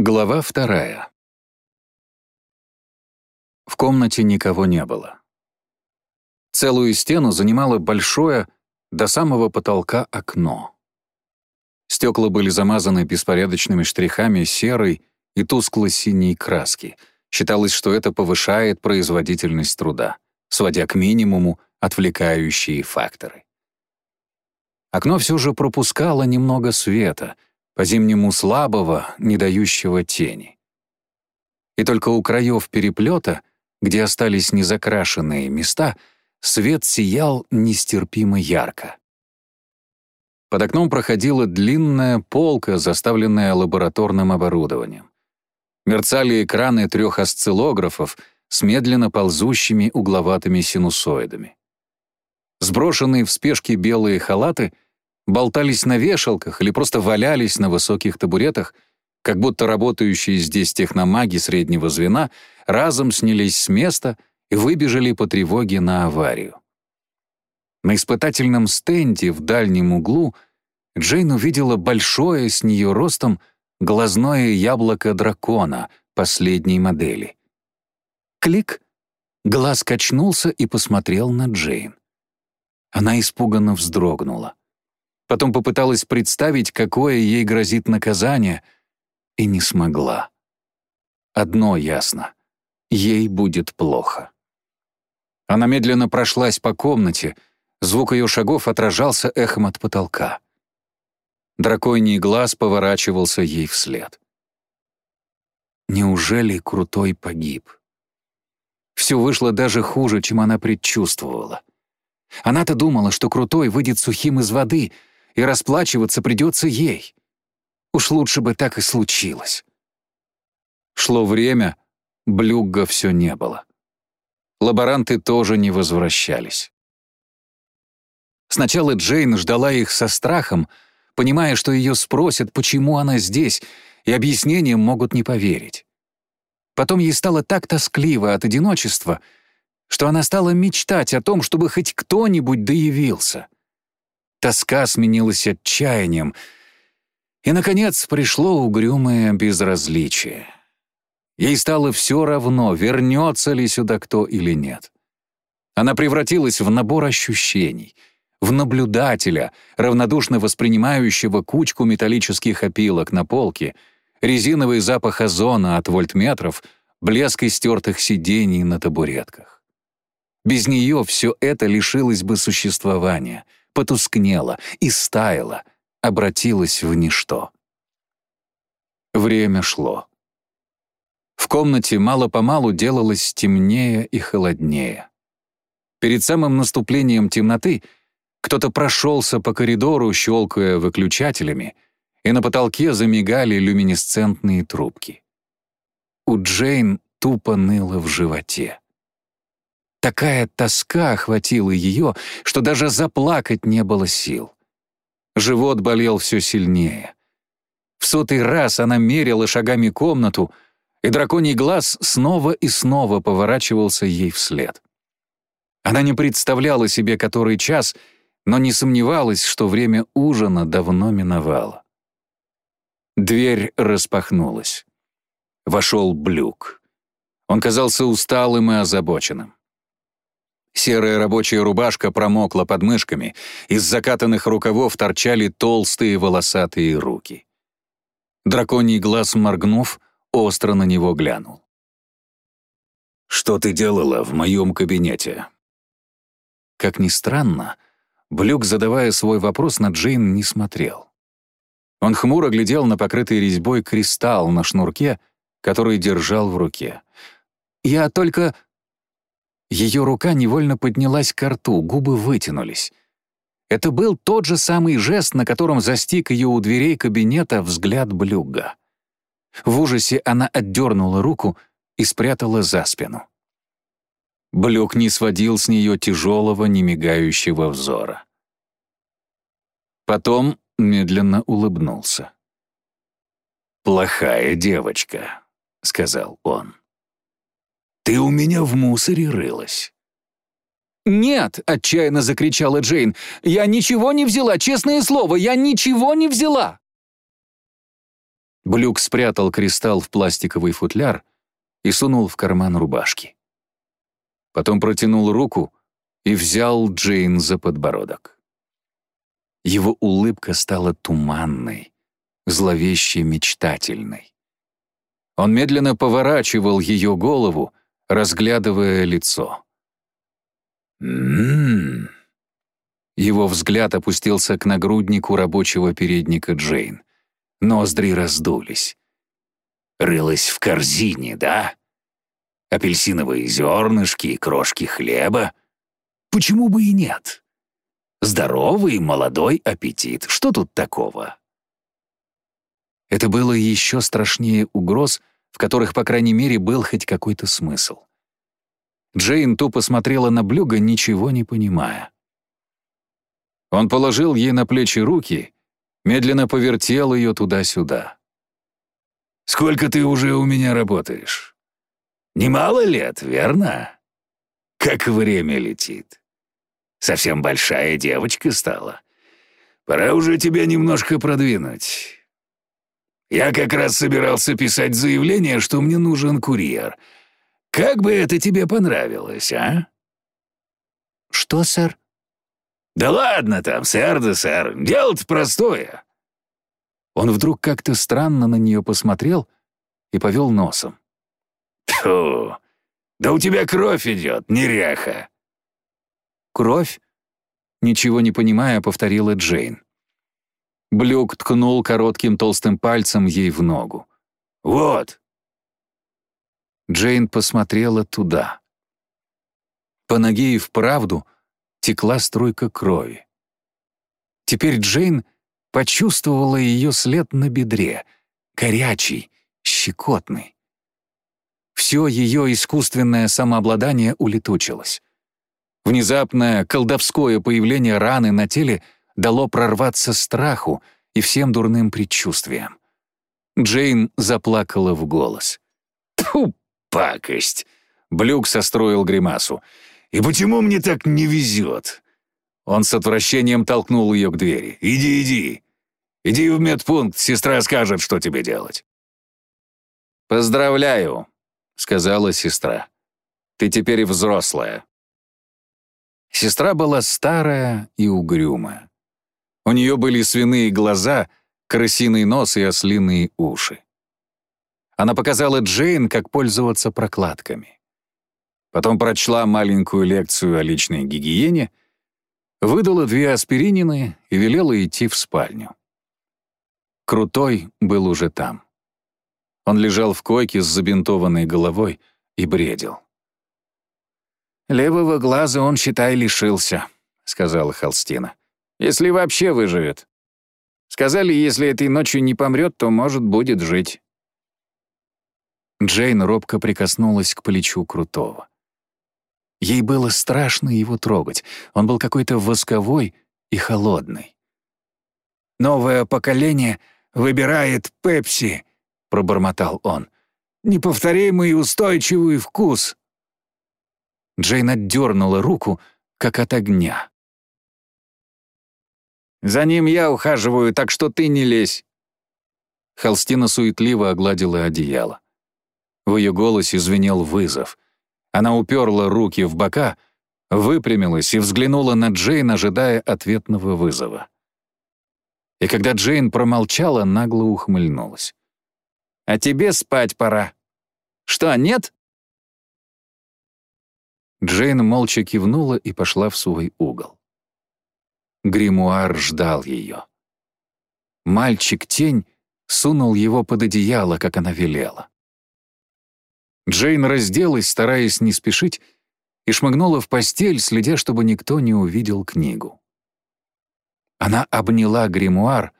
Глава вторая. В комнате никого не было. Целую стену занимало большое, до самого потолка окно. Стекла были замазаны беспорядочными штрихами серой и тускло-синей краски. Считалось, что это повышает производительность труда, сводя к минимуму отвлекающие факторы. Окно все же пропускало немного света — по-зимнему слабого, не дающего тени. И только у краев переплета, где остались незакрашенные места, свет сиял нестерпимо ярко. Под окном проходила длинная полка, заставленная лабораторным оборудованием. Мерцали экраны трех осциллографов с медленно ползущими угловатыми синусоидами. Сброшенные в спешке белые халаты — болтались на вешалках или просто валялись на высоких табуретах, как будто работающие здесь техномаги среднего звена разом снялись с места и выбежали по тревоге на аварию. На испытательном стенде в дальнем углу Джейн увидела большое с нее ростом глазное яблоко дракона последней модели. Клик! Глаз качнулся и посмотрел на Джейн. Она испуганно вздрогнула. Потом попыталась представить, какое ей грозит наказание, и не смогла. Одно ясно — ей будет плохо. Она медленно прошлась по комнате, звук ее шагов отражался эхом от потолка. Драконий глаз поворачивался ей вслед. Неужели Крутой погиб? Все вышло даже хуже, чем она предчувствовала. Она-то думала, что Крутой выйдет сухим из воды — и расплачиваться придется ей. Уж лучше бы так и случилось. Шло время, блюгга все не было. Лаборанты тоже не возвращались. Сначала Джейн ждала их со страхом, понимая, что ее спросят, почему она здесь, и объяснениям могут не поверить. Потом ей стало так тоскливо от одиночества, что она стала мечтать о том, чтобы хоть кто-нибудь доявился — Тоска сменилась отчаянием, и, наконец, пришло угрюмое безразличие. Ей стало все равно, вернется ли сюда кто или нет. Она превратилась в набор ощущений, в наблюдателя, равнодушно воспринимающего кучку металлических опилок на полке, резиновый запах озона от вольтметров, блеск истертых сидений на табуретках. Без нее все это лишилось бы существования — потускнела и стаяла, обратилась в ничто. Время шло. В комнате мало-помалу делалось темнее и холоднее. Перед самым наступлением темноты кто-то прошелся по коридору, щелкая выключателями, и на потолке замигали люминесцентные трубки. У Джейн тупо ныло в животе. Такая тоска охватила ее, что даже заплакать не было сил. Живот болел все сильнее. В сотый раз она мерила шагами комнату, и драконий глаз снова и снова поворачивался ей вслед. Она не представляла себе который час, но не сомневалась, что время ужина давно миновало. Дверь распахнулась. Вошел Блюк. Он казался усталым и озабоченным. Серая рабочая рубашка промокла под мышками, из закатанных рукавов торчали толстые волосатые руки. Драконий глаз, моргнув, остро на него глянул. «Что ты делала в моем кабинете?» Как ни странно, Блюк, задавая свой вопрос, на Джейн не смотрел. Он хмуро глядел на покрытый резьбой кристалл на шнурке, который держал в руке. «Я только...» Ее рука невольно поднялась к рту, губы вытянулись. Это был тот же самый жест, на котором застиг ее у дверей кабинета взгляд Блюга. В ужасе она отдернула руку и спрятала за спину. Блюк не сводил с нее тяжелого, немигающего взора. Потом медленно улыбнулся. «Плохая девочка», — сказал он. Ты у меня в мусоре рылась». «Нет!» — отчаянно закричала Джейн. «Я ничего не взяла, честное слово, я ничего не взяла!» Блюк спрятал кристалл в пластиковый футляр и сунул в карман рубашки. Потом протянул руку и взял Джейн за подбородок. Его улыбка стала туманной, зловеще мечтательной. Он медленно поворачивал ее голову, разглядывая лицо. «М-м-м». Его взгляд опустился к нагруднику рабочего передника Джейн. Ноздри раздулись. «Рылась в корзине, да? Апельсиновые зернышки и крошки хлеба? Почему бы и нет? Здоровый молодой аппетит. Что тут такого?» Это было еще страшнее угроз, в которых, по крайней мере, был хоть какой-то смысл. Джейн тупо смотрела на Блюга, ничего не понимая. Он положил ей на плечи руки, медленно повертел ее туда-сюда. «Сколько ты уже у меня работаешь? Немало лет, верно? Как время летит. Совсем большая девочка стала. Пора уже тебя немножко продвинуть. Я как раз собирался писать заявление, что мне нужен курьер. Как бы это тебе понравилось, а?» «Что, сэр?» «Да ладно там, сэр да сэр, дело-то простое». Он вдруг как-то странно на нее посмотрел и повел носом. «Фу, да у тебя кровь идет, неряха». «Кровь?» Ничего не понимая, повторила Джейн. Блюк ткнул коротким толстым пальцем ей в ногу. «Вот!» Джейн посмотрела туда. По ноге и вправду текла струйка крови. Теперь Джейн почувствовала ее след на бедре, горячий, щекотный. Все ее искусственное самообладание улетучилось. Внезапное колдовское появление раны на теле — дало прорваться страху и всем дурным предчувствиям. Джейн заплакала в голос. «Тьфу, пакость!» Блюк состроил гримасу. «И почему мне так не везет?» Он с отвращением толкнул ее к двери. «Иди, иди! Иди в медпункт, сестра скажет, что тебе делать». «Поздравляю», — сказала сестра. «Ты теперь взрослая». Сестра была старая и угрюмая. У нее были свиные глаза, крысиный нос и ослиные уши. Она показала Джейн, как пользоваться прокладками. Потом прочла маленькую лекцию о личной гигиене, выдала две аспиринины и велела идти в спальню. Крутой был уже там. Он лежал в койке с забинтованной головой и бредил. «Левого глаза он, считай, лишился», — сказала Холстина. Если вообще выживет. Сказали, если этой ночью не помрет, то, может, будет жить. Джейн робко прикоснулась к плечу Крутого. Ей было страшно его трогать. Он был какой-то восковой и холодный. «Новое поколение выбирает Пепси», — пробормотал он. «Неповторимый и устойчивый вкус». Джейн отдернула руку, как от огня. За ним я ухаживаю, так что ты не лезь». Холстина суетливо огладила одеяло. В ее голосе звенел вызов. Она уперла руки в бока, выпрямилась и взглянула на Джейн, ожидая ответного вызова. И когда Джейн промолчала, нагло ухмыльнулась. «А тебе спать пора. Что, нет?» Джейн молча кивнула и пошла в свой угол. Гримуар ждал ее. Мальчик-тень сунул его под одеяло, как она велела. Джейн разделась, стараясь не спешить, и шмыгнула в постель, следя, чтобы никто не увидел книгу. Она обняла гримуар,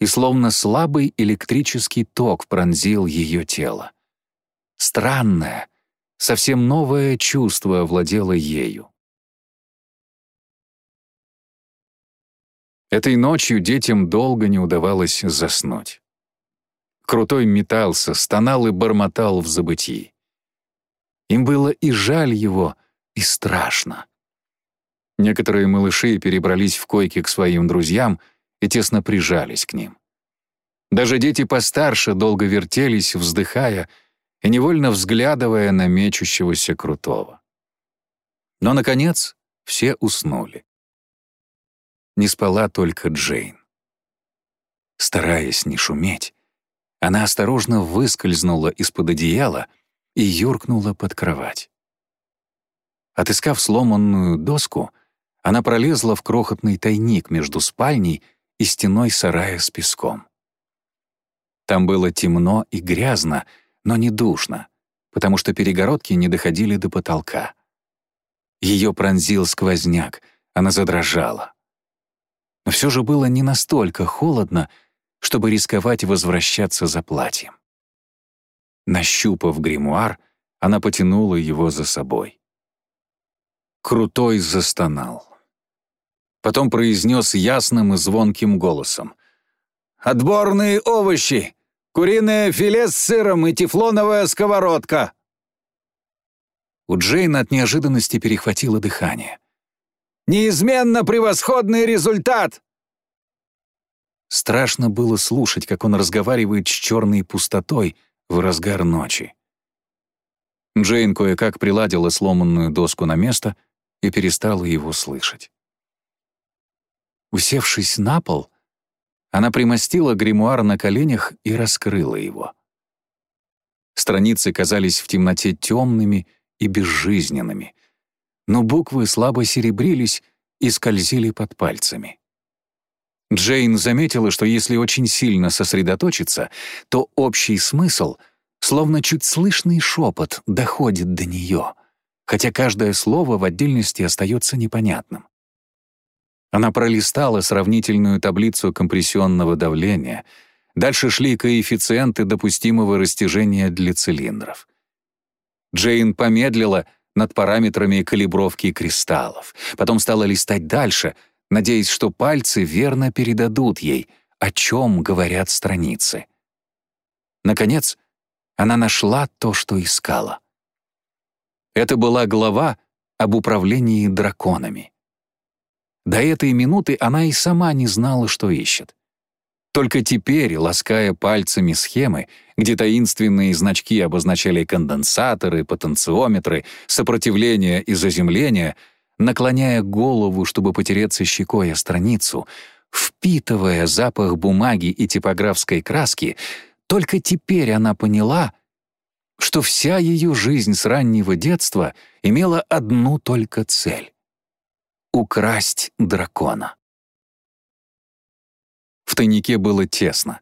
и словно слабый электрический ток пронзил ее тело. Странное, совсем новое чувство овладело ею. Этой ночью детям долго не удавалось заснуть. Крутой метался, стонал и бормотал в забытии. Им было и жаль его, и страшно. Некоторые малыши перебрались в койки к своим друзьям и тесно прижались к ним. Даже дети постарше долго вертелись, вздыхая и невольно взглядывая на мечущегося Крутого. Но, наконец, все уснули. Не спала только Джейн. Стараясь не шуметь, она осторожно выскользнула из-под одеяла и юркнула под кровать. Отыскав сломанную доску, она пролезла в крохотный тайник между спальней и стеной сарая с песком. Там было темно и грязно, но не душно, потому что перегородки не доходили до потолка. Ее пронзил сквозняк, она задрожала. Все же было не настолько холодно, чтобы рисковать возвращаться за платьем. Нащупав гримуар, она потянула его за собой. Крутой застонал. Потом произнес ясным и звонким голосом. «Отборные овощи! Куриное филе с сыром и тефлоновая сковородка!» У Джейн от неожиданности перехватило дыхание. «Неизменно превосходный результат!» Страшно было слушать, как он разговаривает с черной пустотой в разгар ночи. Джейн кое-как приладила сломанную доску на место — и перестала его слышать. Усевшись на пол, она примостила гримуар на коленях и раскрыла его. Страницы казались в темноте темными и безжизненными, но буквы слабо серебрились и скользили под пальцами. Джейн заметила, что если очень сильно сосредоточиться, то общий смысл, словно чуть слышный шепот, доходит до нее — хотя каждое слово в отдельности остается непонятным. Она пролистала сравнительную таблицу компрессионного давления. Дальше шли коэффициенты допустимого растяжения для цилиндров. Джейн помедлила над параметрами калибровки кристаллов. Потом стала листать дальше, надеясь, что пальцы верно передадут ей, о чем говорят страницы. Наконец, она нашла то, что искала — это была глава об управлении драконами. До этой минуты она и сама не знала, что ищет. Только теперь, лаская пальцами схемы, где таинственные значки обозначали конденсаторы, потенциометры, сопротивление и заземление, наклоняя голову, чтобы потереться щекой о страницу, впитывая запах бумаги и типографской краски, только теперь она поняла, что вся ее жизнь с раннего детства имела одну только цель — украсть дракона. В тайнике было тесно.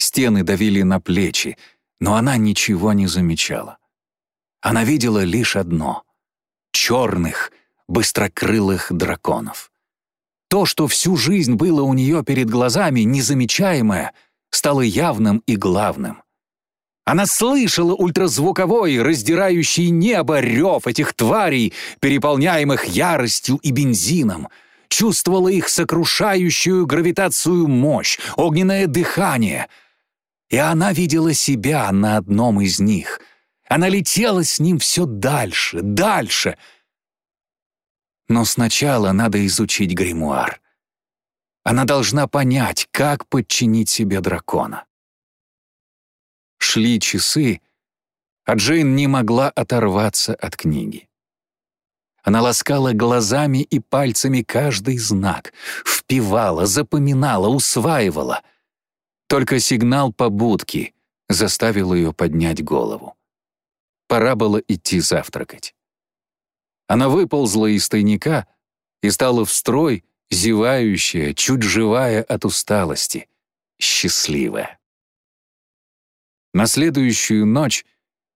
Стены давили на плечи, но она ничего не замечала. Она видела лишь одно — черных, быстрокрылых драконов. То, что всю жизнь было у нее перед глазами, незамечаемое, стало явным и главным — она слышала ультразвуковой, раздирающий небо рев этих тварей, переполняемых яростью и бензином, чувствовала их сокрушающую гравитацию мощь, огненное дыхание. И она видела себя на одном из них. Она летела с ним все дальше, дальше. Но сначала надо изучить гримуар. Она должна понять, как подчинить себе дракона. Шли часы, а Джейн не могла оторваться от книги. Она ласкала глазами и пальцами каждый знак, впивала, запоминала, усваивала. Только сигнал побудки заставил ее поднять голову. Пора было идти завтракать. Она выползла из тайника и стала в строй, зевающая, чуть живая от усталости, счастливая. На следующую ночь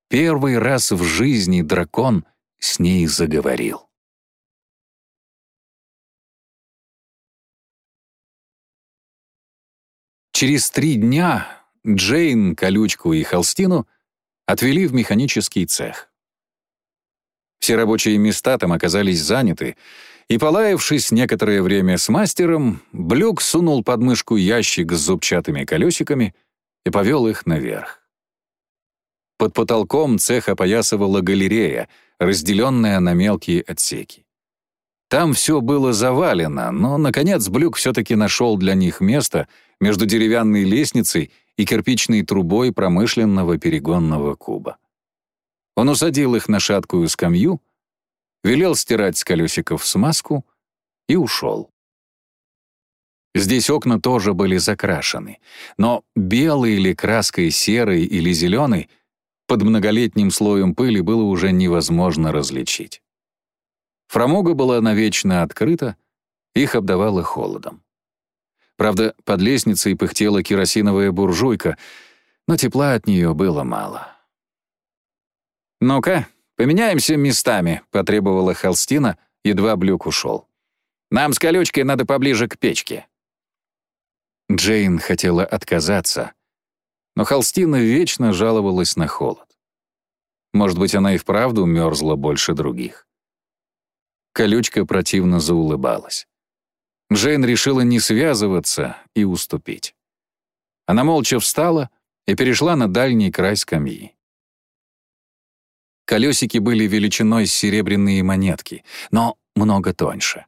первый раз в жизни дракон с ней заговорил. Через три дня Джейн, Колючку и Холстину отвели в механический цех. Все рабочие места там оказались заняты, и, полаявшись некоторое время с мастером, Блюк сунул под мышку ящик с зубчатыми колесиками и повел их наверх. Под потолком цех опоясывала галерея, разделенная на мелкие отсеки. Там все было завалено, но, наконец, Блюк все-таки нашел для них место между деревянной лестницей и кирпичной трубой промышленного перегонного куба. Он усадил их на шаткую скамью, велел стирать с колесиков смазку и ушел. Здесь окна тоже были закрашены, но белый или краской серой или зеленый под многолетним слоем пыли было уже невозможно различить. Фрамуга была навечно открыта, их обдавало холодом. Правда, под лестницей пыхтела керосиновая буржуйка, но тепла от нее было мало. «Ну-ка, поменяемся местами», — потребовала Холстина, едва Блюк ушел. «Нам с колючкой надо поближе к печке». Джейн хотела отказаться, но Холстина вечно жаловалась на холод. Может быть, она и вправду мерзла больше других. Колючка противно заулыбалась. Джейн решила не связываться и уступить. Она молча встала и перешла на дальний край скамьи. Колесики были величиной серебряные монетки, но много тоньше.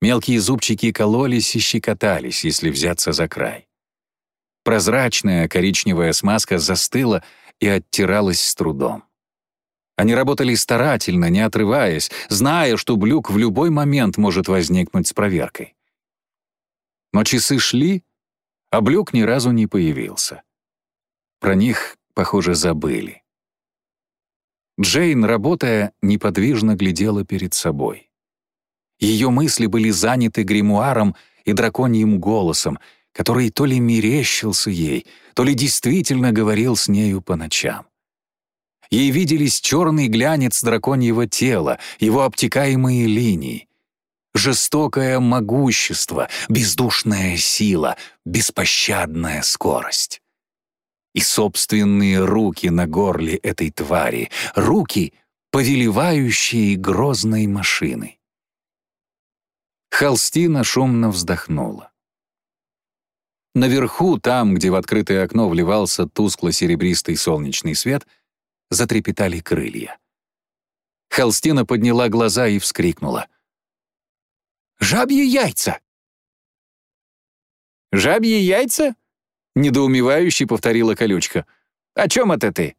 Мелкие зубчики кололись и щекотались, если взяться за край. Прозрачная коричневая смазка застыла и оттиралась с трудом. Они работали старательно, не отрываясь, зная, что блюк в любой момент может возникнуть с проверкой. Но часы шли, а блюк ни разу не появился. Про них, похоже, забыли. Джейн, работая, неподвижно глядела перед собой. Ее мысли были заняты гримуаром и драконьим голосом, который то ли мерещился ей, то ли действительно говорил с нею по ночам. Ей виделись черный глянец драконьего тела, его обтекаемые линии. Жестокое могущество, бездушная сила, беспощадная скорость. И собственные руки на горле этой твари, руки, повелевающие грозной машиной. Холстина шумно вздохнула. Наверху, там, где в открытое окно вливался тускло-серебристый солнечный свет, затрепетали крылья. Холстина подняла глаза и вскрикнула. «Жабьи яйца!» «Жабьи яйца?» — недоумевающе повторила колючка. «О чем это ты?»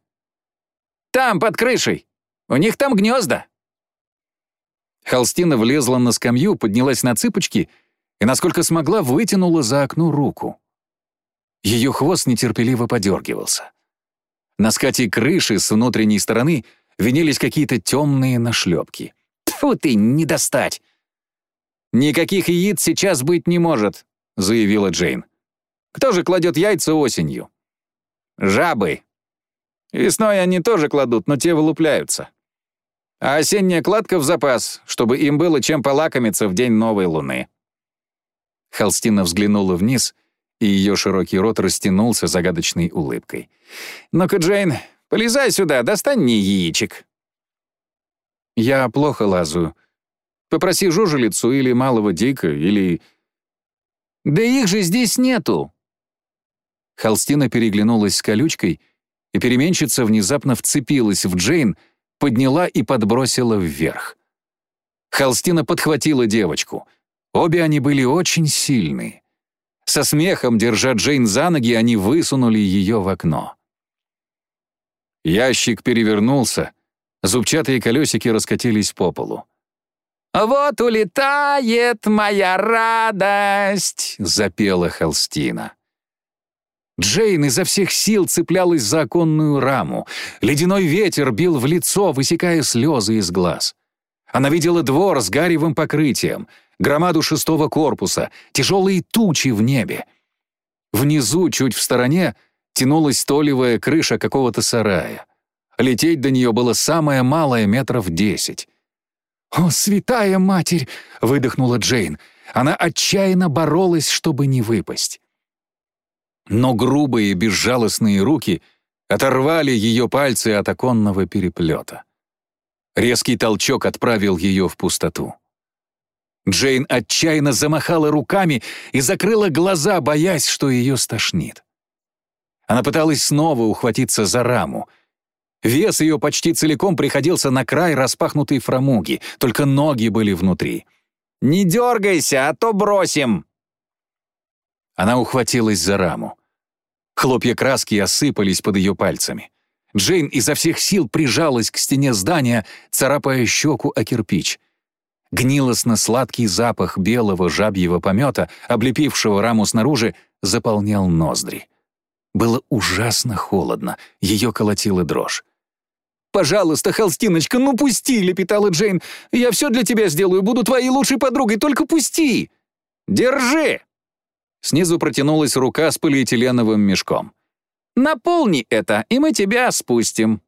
«Там, под крышей! У них там гнезда!» Холстина влезла на скамью, поднялась на цыпочки и, насколько смогла, вытянула за окно руку. Ее хвост нетерпеливо подергивался. На скате крыши с внутренней стороны винились какие-то темные нашлепки. «Тьфу ты, не достать!» «Никаких яиц сейчас быть не может», — заявила Джейн. «Кто же кладет яйца осенью?» «Жабы. Весной они тоже кладут, но те вылупляются а осенняя кладка в запас, чтобы им было чем полакомиться в день новой луны». Холстина взглянула вниз, и ее широкий рот растянулся загадочной улыбкой. «Ну-ка, Джейн, полезай сюда, достань мне яичек». «Я плохо лазаю. Попроси жужелицу или малого дика, или...» «Да их же здесь нету!» Холстина переглянулась с колючкой, и переменщица внезапно вцепилась в Джейн, подняла и подбросила вверх. Холстина подхватила девочку. Обе они были очень сильные. Со смехом, держа Джейн за ноги, они высунули ее в окно. Ящик перевернулся, зубчатые колесики раскатились по полу. «Вот улетает моя радость!» — запела Холстина. Джейн изо всех сил цеплялась за оконную раму. Ледяной ветер бил в лицо, высекая слезы из глаз. Она видела двор с гаревым покрытием, громаду шестого корпуса, тяжелые тучи в небе. Внизу, чуть в стороне, тянулась толевая крыша какого-то сарая. Лететь до нее было самое малое метров десять. «О, святая матерь!» — выдохнула Джейн. Она отчаянно боролась, чтобы не выпасть но грубые безжалостные руки оторвали ее пальцы от оконного переплета. Резкий толчок отправил ее в пустоту. Джейн отчаянно замахала руками и закрыла глаза, боясь, что ее стошнит. Она пыталась снова ухватиться за раму. Вес ее почти целиком приходился на край распахнутой фрамуги, только ноги были внутри. «Не дергайся, а то бросим!» Она ухватилась за раму. Хлопья краски осыпались под ее пальцами. Джейн изо всех сил прижалась к стене здания, царапая щеку о кирпич. Гнилостно-сладкий запах белого жабьего помета, облепившего раму снаружи, заполнял ноздри. Было ужасно холодно, ее колотила дрожь. «Пожалуйста, Холстиночка, ну пусти!» — лепетала Джейн. «Я все для тебя сделаю, буду твоей лучшей подругой, только пусти!» «Держи!» Снизу протянулась рука с полиэтиленовым мешком. «Наполни это, и мы тебя спустим».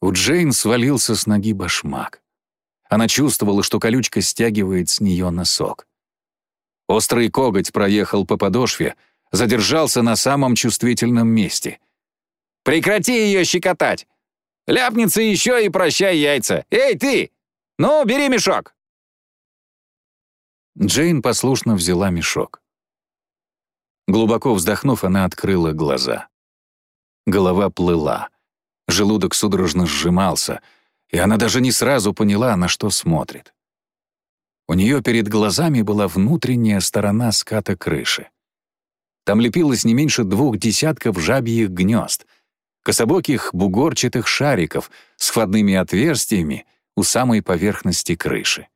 У Джейн свалился с ноги башмак. Она чувствовала, что колючка стягивает с нее носок. Острый коготь проехал по подошве, задержался на самом чувствительном месте. «Прекрати ее щекотать! Ляпнется еще и прощай яйца! Эй, ты! Ну, бери мешок!» Джейн послушно взяла мешок. Глубоко вздохнув, она открыла глаза. Голова плыла. Желудок судорожно сжимался, и она даже не сразу поняла, на что смотрит. У нее перед глазами была внутренняя сторона ската крыши. Там лепилось не меньше двух десятков жабьих гнезд, кособоких бугорчатых шариков с входными отверстиями у самой поверхности крыши.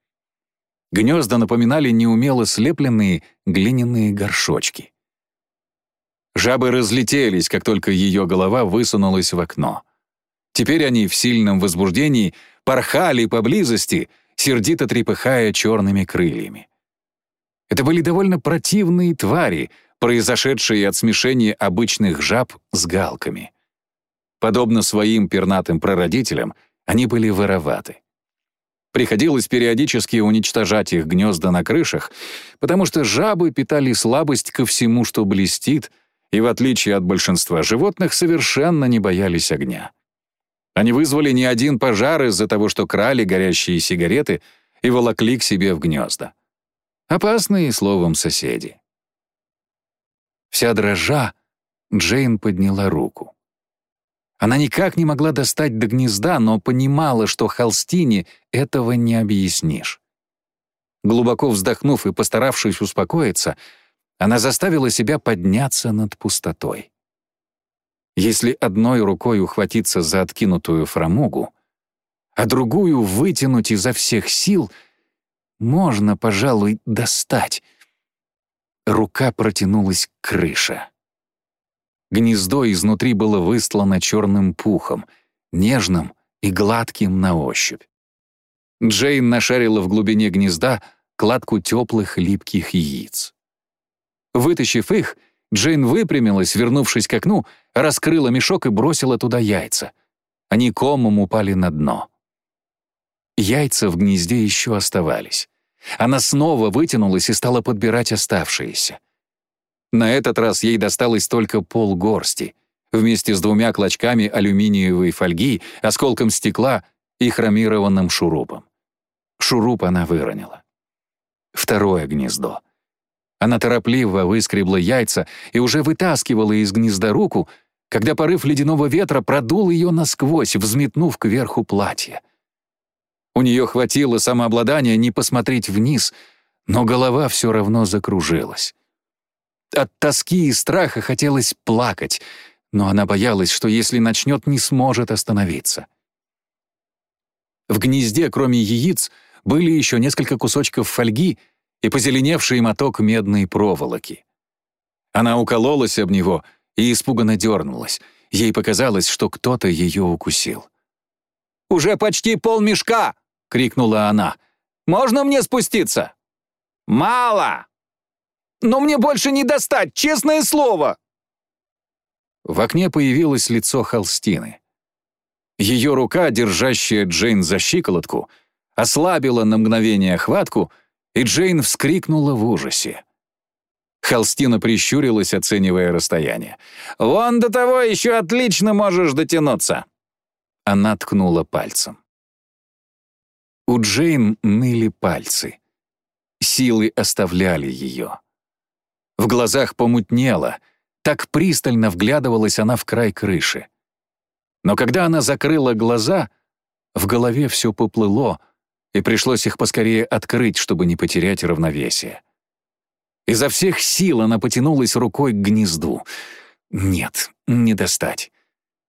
Гнезда напоминали неумело слепленные глиняные горшочки. Жабы разлетелись, как только ее голова высунулась в окно. Теперь они в сильном возбуждении порхали поблизости, сердито трепыхая черными крыльями. Это были довольно противные твари, произошедшие от смешения обычных жаб с галками. Подобно своим пернатым прародителям, они были вороваты. Приходилось периодически уничтожать их гнезда на крышах, потому что жабы питали слабость ко всему, что блестит, и, в отличие от большинства животных, совершенно не боялись огня. Они вызвали не один пожар из-за того, что крали горящие сигареты и волокли к себе в гнезда. Опасные, словом, соседи. Вся дрожа, Джейн подняла руку. Она никак не могла достать до гнезда, но понимала, что Холстине этого не объяснишь. Глубоко вздохнув и постаравшись успокоиться, она заставила себя подняться над пустотой. Если одной рукой ухватиться за откинутую фрамугу, а другую вытянуть изо всех сил, можно, пожалуй, достать. Рука протянулась к крыше. Гнездо изнутри было выстлано черным пухом, нежным и гладким на ощупь. Джейн нашарила в глубине гнезда кладку теплых липких яиц. Вытащив их, Джейн выпрямилась, вернувшись к окну, раскрыла мешок и бросила туда яйца. Они комом упали на дно. Яйца в гнезде еще оставались. Она снова вытянулась и стала подбирать оставшиеся. На этот раз ей досталось только полгорсти, вместе с двумя клочками алюминиевой фольги, осколком стекла и хромированным шурупом. Шуруп она выронила. Второе гнездо. Она торопливо выскребла яйца и уже вытаскивала из гнезда руку, когда порыв ледяного ветра продул ее насквозь, взметнув кверху платье. У нее хватило самообладания не посмотреть вниз, но голова все равно закружилась. От тоски и страха хотелось плакать, но она боялась, что если начнет, не сможет остановиться. В гнезде, кроме яиц, были еще несколько кусочков фольги и позеленевший моток медной проволоки. Она укололась об него и испуганно дернулась. Ей показалось, что кто-то ее укусил. «Уже почти полмешка!» — крикнула она. «Можно мне спуститься?» «Мало!» Но мне больше не достать, честное слово!» В окне появилось лицо Холстины. Ее рука, держащая Джейн за щиколотку, ослабила на мгновение хватку, и Джейн вскрикнула в ужасе. Холстина прищурилась, оценивая расстояние. «Вон до того еще отлично можешь дотянуться!» Она ткнула пальцем. У Джейн ныли пальцы. Силы оставляли ее. В глазах помутнело, так пристально вглядывалась она в край крыши. Но когда она закрыла глаза, в голове все поплыло, и пришлось их поскорее открыть, чтобы не потерять равновесие. Изо всех сил она потянулась рукой к гнезду. Нет, не достать.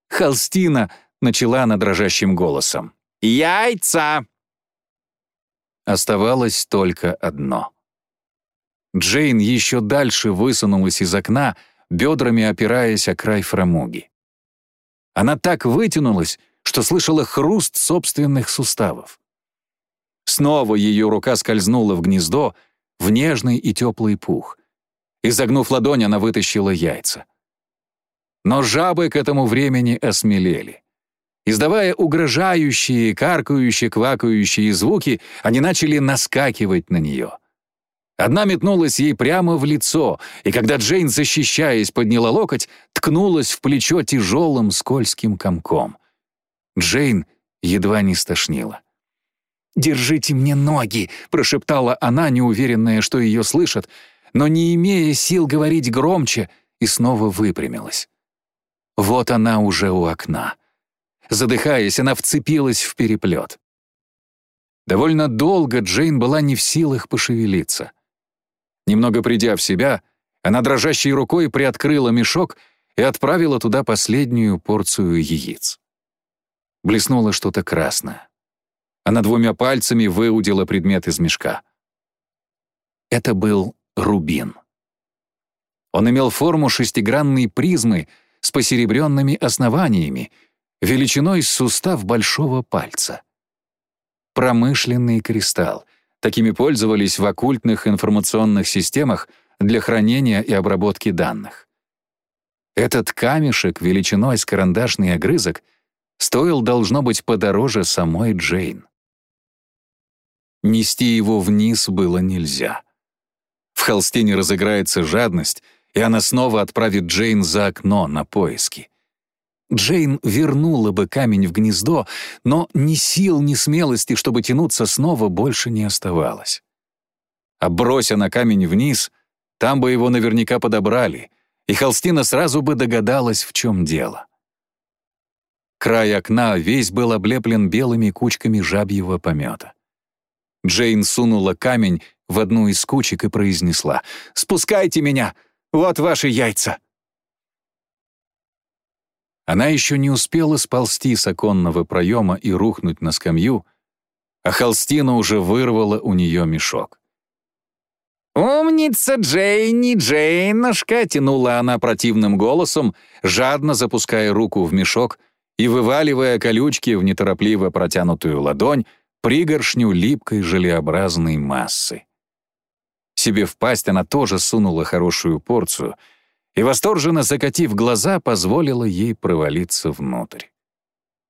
«Холстина!» — начала она дрожащим голосом. «Яйца!» Оставалось только одно. Джейн еще дальше высунулась из окна, бедрами опираясь о край фрамуги. Она так вытянулась, что слышала хруст собственных суставов. Снова ее рука скользнула в гнездо, в нежный и теплый пух. Изогнув ладонь, она вытащила яйца. Но жабы к этому времени осмелели. Издавая угрожающие, каркающие, квакающие звуки, они начали наскакивать на нее. Одна метнулась ей прямо в лицо, и когда Джейн, защищаясь, подняла локоть, ткнулась в плечо тяжелым скользким комком. Джейн едва не стошнила. «Держите мне ноги!» — прошептала она, неуверенная, что ее слышат, но не имея сил говорить громче, и снова выпрямилась. Вот она уже у окна. Задыхаясь, она вцепилась в переплет. Довольно долго Джейн была не в силах пошевелиться. Немного придя в себя, она дрожащей рукой приоткрыла мешок и отправила туда последнюю порцию яиц. Блеснуло что-то красное. Она двумя пальцами выудила предмет из мешка. Это был рубин. Он имел форму шестигранной призмы с посеребренными основаниями, величиной с сустав большого пальца. Промышленный кристалл, Такими пользовались в оккультных информационных системах для хранения и обработки данных. Этот камешек величиной с карандашный огрызок стоил, должно быть, подороже самой Джейн. Нести его вниз было нельзя. В холсте не разыграется жадность, и она снова отправит Джейн за окно на поиски. Джейн вернула бы камень в гнездо, но ни сил, ни смелости, чтобы тянуться снова, больше не оставалось. А брось на камень вниз, там бы его наверняка подобрали, и Холстина сразу бы догадалась, в чем дело. Край окна весь был облеплен белыми кучками жабьего помета. Джейн сунула камень в одну из кучек и произнесла «Спускайте меня! Вот ваши яйца!» Она еще не успела сползти с оконного проема и рухнуть на скамью, а Холстина уже вырвала у нее мешок. «Умница Джейни, Джейнушка!» — тянула она противным голосом, жадно запуская руку в мешок и вываливая колючки в неторопливо протянутую ладонь пригоршню липкой желеобразной массы. Себе в пасть она тоже сунула хорошую порцию — и, восторженно закатив глаза, позволила ей провалиться внутрь.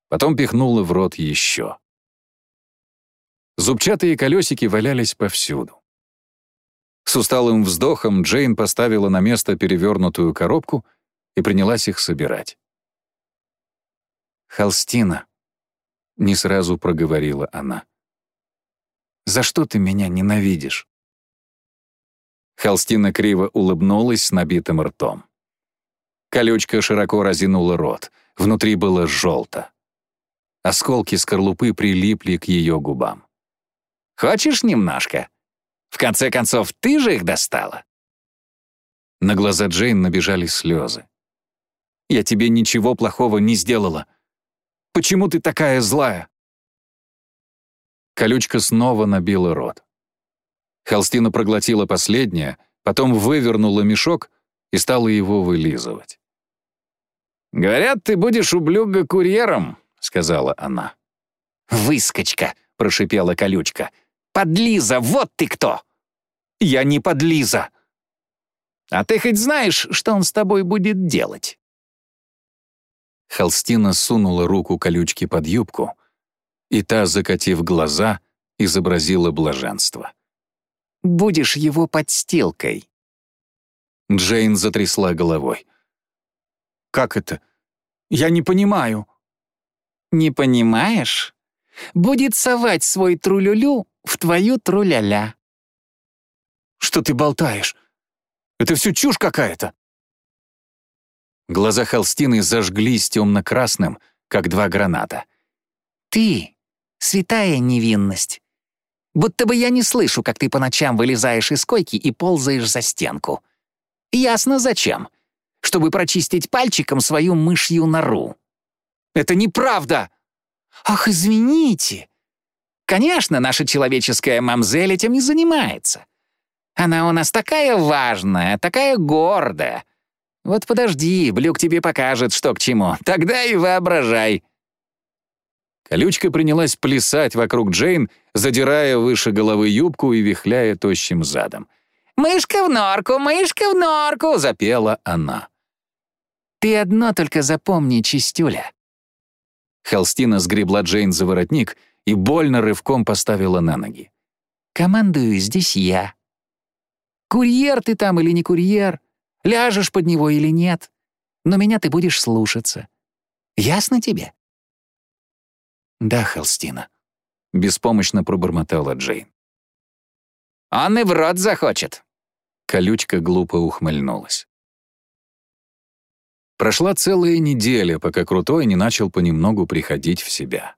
Потом пихнула в рот еще. Зубчатые колесики валялись повсюду. С усталым вздохом Джейн поставила на место перевернутую коробку и принялась их собирать. «Холстина», — не сразу проговорила она, — «за что ты меня ненавидишь?» Холстина криво улыбнулась с набитым ртом. Колючка широко разинула рот. Внутри было желто. Осколки скорлупы прилипли к ее губам. «Хочешь немножко? В конце концов, ты же их достала?» На глаза Джейн набежали слезы. «Я тебе ничего плохого не сделала. Почему ты такая злая?» Колючка снова набила рот. Холстина проглотила последнее, потом вывернула мешок и стала его вылизывать. «Говорят, ты будешь ублюдка курьером», — сказала она. «Выскочка», — прошипела колючка. «Подлиза, вот ты кто!» «Я не подлиза!» «А ты хоть знаешь, что он с тобой будет делать?» Холстина сунула руку колючки под юбку, и та, закатив глаза, изобразила блаженство будешь его подстилкой». Джейн затрясла головой. «Как это? Я не понимаю». «Не понимаешь? Будет совать свой трулюлю в твою труляля». «Что ты болтаешь? Это все чушь какая-то». Глаза Холстины зажглись темно-красным, как два граната. «Ты — святая невинность. Будто бы я не слышу, как ты по ночам вылезаешь из койки и ползаешь за стенку. Ясно зачем. Чтобы прочистить пальчиком свою мышью нору. Это неправда! Ах, извините. Конечно, наша человеческая мамзель этим не занимается. Она у нас такая важная, такая гордая. Вот подожди, Блюк тебе покажет, что к чему. Тогда и воображай. Колючка принялась плясать вокруг Джейн, задирая выше головы юбку и вихляя тощим задом. «Мышка в норку, мышка в норку!» — запела она. «Ты одно только запомни, чистюля». Холстина сгребла Джейн за воротник и больно рывком поставила на ноги. «Командую здесь я. Курьер ты там или не курьер, ляжешь под него или нет, но меня ты будешь слушаться. Ясно тебе?» «Да, Холстина», — беспомощно пробормотала Джейн. «Он и в рот захочет». Колючка глупо ухмыльнулась. Прошла целая неделя, пока Крутой не начал понемногу приходить в себя.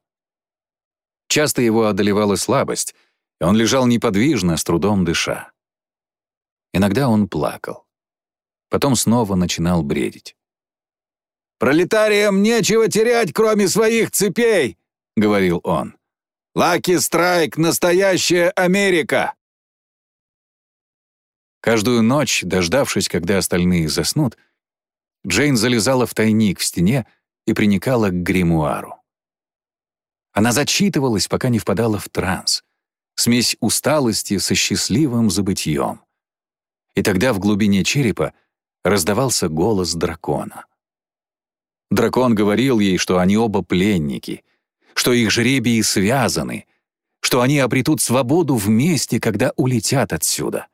Часто его одолевала слабость, и он лежал неподвижно, с трудом дыша. Иногда он плакал. Потом снова начинал бредить. «Пролетариям нечего терять, кроме своих цепей!» — говорил он. «Лаки Страйк — настоящая Америка!» Каждую ночь, дождавшись, когда остальные заснут, Джейн залезала в тайник в стене и приникала к гримуару. Она зачитывалась, пока не впадала в транс, смесь усталости со счастливым забытьем. И тогда в глубине черепа раздавался голос дракона. Дракон говорил ей, что они оба пленники — что их жребии связаны, что они обретут свободу вместе, когда улетят отсюда.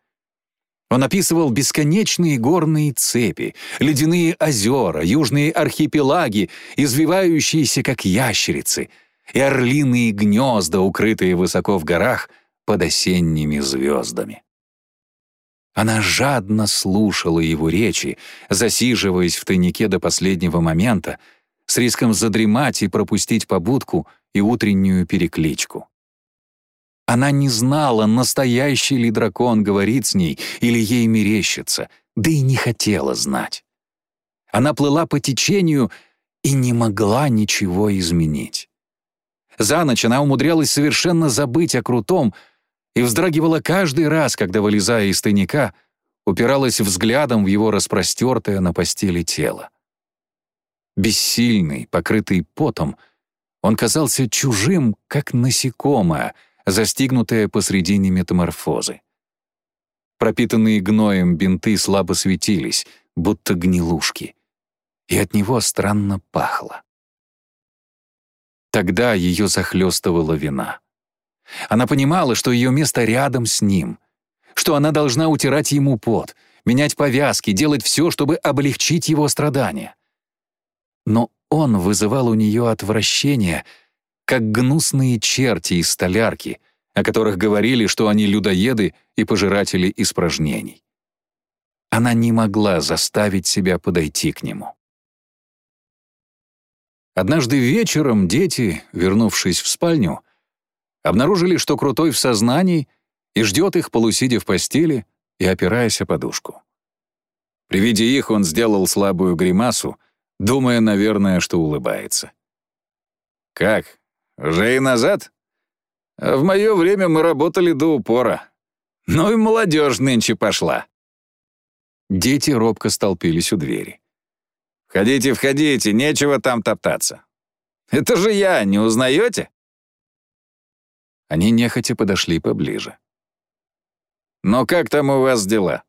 Он описывал бесконечные горные цепи, ледяные озера, южные архипелаги, извивающиеся как ящерицы, и орлиные гнезда, укрытые высоко в горах под осенними звездами. Она жадно слушала его речи, засиживаясь в тайнике до последнего момента, с риском задремать и пропустить побудку и утреннюю перекличку. Она не знала, настоящий ли дракон говорит с ней или ей мерещится, да и не хотела знать. Она плыла по течению и не могла ничего изменить. За ночь она умудрялась совершенно забыть о крутом и вздрагивала каждый раз, когда, вылезая из тайника, упиралась взглядом в его распростертое на постели тело. Бессильный, покрытый потом, он казался чужим, как насекомое, застигнутое посредине метаморфозы. Пропитанные гноем бинты слабо светились, будто гнилушки, и от него странно пахло. Тогда ее захлестывала вина. Она понимала, что ее место рядом с ним, что она должна утирать ему пот, менять повязки, делать все, чтобы облегчить его страдания но он вызывал у нее отвращение, как гнусные черти из столярки, о которых говорили, что они людоеды и пожиратели испражнений. Она не могла заставить себя подойти к нему. Однажды вечером дети, вернувшись в спальню, обнаружили, что Крутой в сознании и ждет их, полусидя в постели и опираясь о подушку. При виде их он сделал слабую гримасу, думая, наверное, что улыбается. «Как? Уже и назад? В мое время мы работали до упора. Ну и молодежь нынче пошла». Дети робко столпились у двери. «Входите, входите, нечего там топтаться. Это же я, не узнаете?» Они нехотя подошли поближе. «Ну как там у вас дела?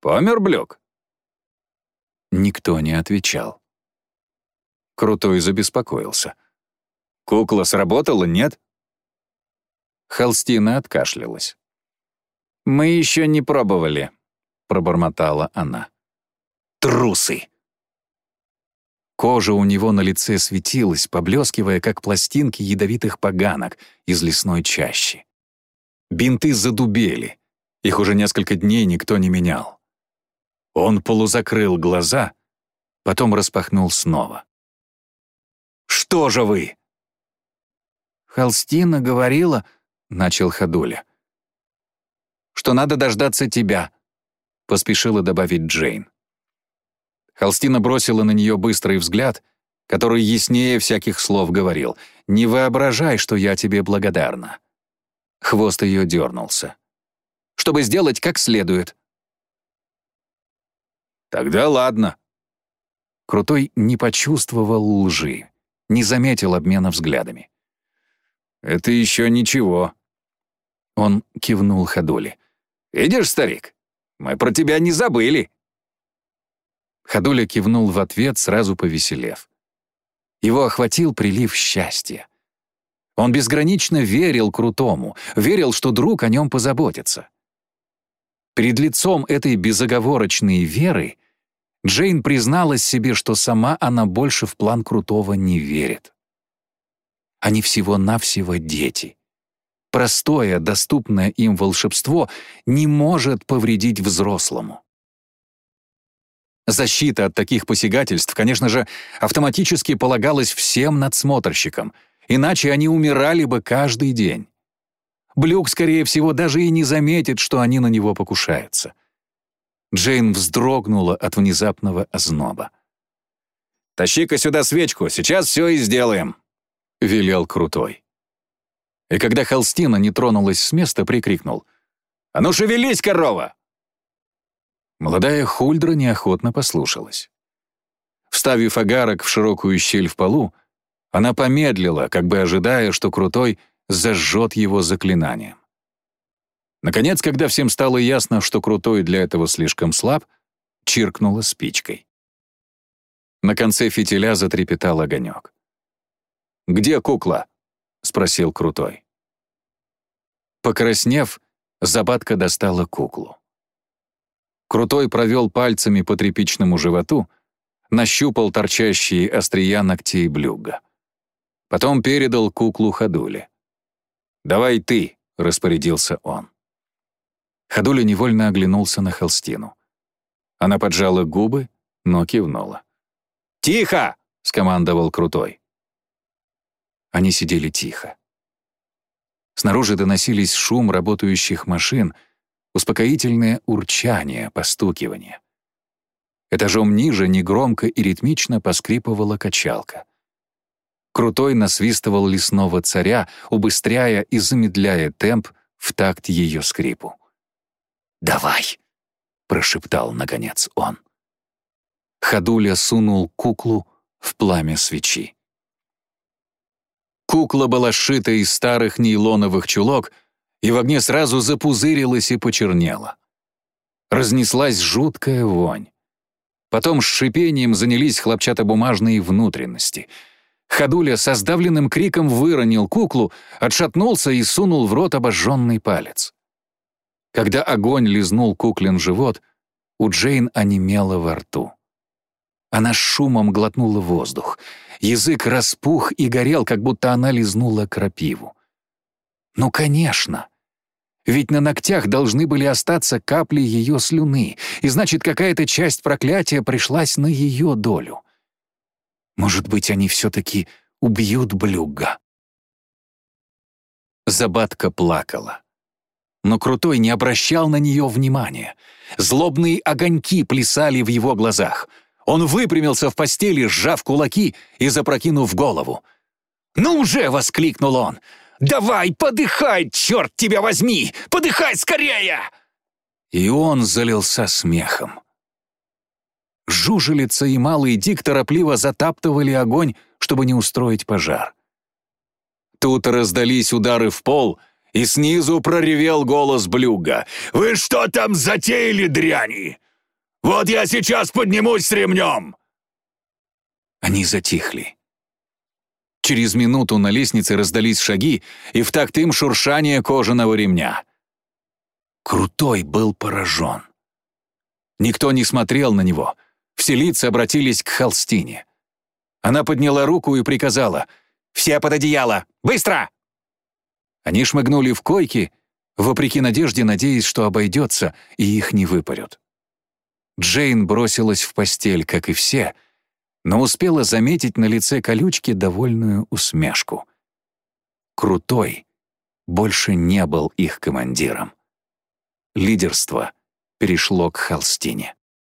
Помер Блюк?» Никто не отвечал. Крутой забеспокоился. «Кукла сработала, нет?» Холстина откашлялась. «Мы еще не пробовали», — пробормотала она. «Трусы!» Кожа у него на лице светилась, поблескивая, как пластинки ядовитых поганок из лесной чащи. Бинты задубели. Их уже несколько дней никто не менял. Он полузакрыл глаза, потом распахнул снова. «Что же вы?» Холстина говорила, начал Ходуля. «Что надо дождаться тебя», — поспешила добавить Джейн. Холстина бросила на нее быстрый взгляд, который яснее всяких слов говорил. «Не воображай, что я тебе благодарна». Хвост ее дернулся. «Чтобы сделать как следует». «Тогда ладно». Крутой не почувствовал лжи, не заметил обмена взглядами. «Это еще ничего». Он кивнул Ходули. «Видишь, старик, мы про тебя не забыли». Ходуля кивнул в ответ, сразу повеселев. Его охватил прилив счастья. Он безгранично верил Крутому, верил, что друг о нем позаботится. Перед лицом этой безоговорочной веры Джейн призналась себе, что сама она больше в план Крутого не верит. Они всего-навсего дети. Простое, доступное им волшебство не может повредить взрослому. Защита от таких посягательств, конечно же, автоматически полагалась всем надсмотрщикам, иначе они умирали бы каждый день. Блюк, скорее всего, даже и не заметит, что они на него покушаются. Джейн вздрогнула от внезапного озноба. «Тащи-ка сюда свечку, сейчас все и сделаем», — велел Крутой. И когда Холстина не тронулась с места, прикрикнул. «А ну шевелись, корова!» Молодая Хульдра неохотно послушалась. Вставив агарок в широкую щель в полу, она помедлила, как бы ожидая, что Крутой зажжет его заклинанием. Наконец, когда всем стало ясно, что Крутой для этого слишком слаб, чиркнула спичкой. На конце фитиля затрепетал огонек. «Где кукла?» — спросил Крутой. Покраснев, Забатка достала куклу. Крутой провел пальцами по тряпичному животу, нащупал торчащие острия ногтей блюга. Потом передал куклу Ходуле. «Давай ты», — распорядился он. Ходуля невольно оглянулся на холстину. Она поджала губы, но кивнула. «Тихо!» — скомандовал Крутой. Они сидели тихо. Снаружи доносились шум работающих машин — успокоительное урчание, постукивание. Этажом ниже негромко и ритмично поскрипывала качалка. Крутой насвистывал лесного царя, убыстряя и замедляя темп в такт ее скрипу. «Давай!» — прошептал, наконец, он. Ходуля сунул куклу в пламя свечи. Кукла была сшита из старых нейлоновых чулок — и в огне сразу запузырилась и почернела. Разнеслась жуткая вонь. Потом с шипением занялись хлопчатобумажные внутренности. Ходуля со сдавленным криком выронил куклу, отшатнулся и сунул в рот обожженный палец. Когда огонь лизнул куклин живот, у Джейн онемело во рту. Она шумом глотнула воздух. Язык распух и горел, как будто она лизнула крапиву. Ну, конечно. Ведь на ногтях должны были остаться капли ее слюны, и значит, какая-то часть проклятия пришлась на ее долю. Может быть, они все-таки убьют Блюга. Забатка плакала. Но Крутой не обращал на нее внимания. Злобные огоньки плясали в его глазах. Он выпрямился в постели, сжав кулаки и запрокинув голову. «Ну уже!» — воскликнул он. Давай, подыхай, черт тебя возьми! Подыхай скорее!» И он залился смехом. Жужелица и малый Дик торопливо затаптывали огонь, чтобы не устроить пожар. Тут раздались удары в пол, и снизу проревел голос Блюга. «Вы что там затеяли, дряни? Вот я сейчас поднимусь с ремнем!» Они затихли. Через минуту на лестнице раздались шаги, и в такт им шуршание кожаного ремня. Крутой был поражен. Никто не смотрел на него. Все лица обратились к холстине. Она подняла руку и приказала «Все под одеяло! Быстро!» Они шмыгнули в койки, вопреки надежде, надеясь, что обойдется, и их не выпарют. Джейн бросилась в постель, как и все, но успела заметить на лице колючки довольную усмешку. Крутой больше не был их командиром. Лидерство перешло к Холстине.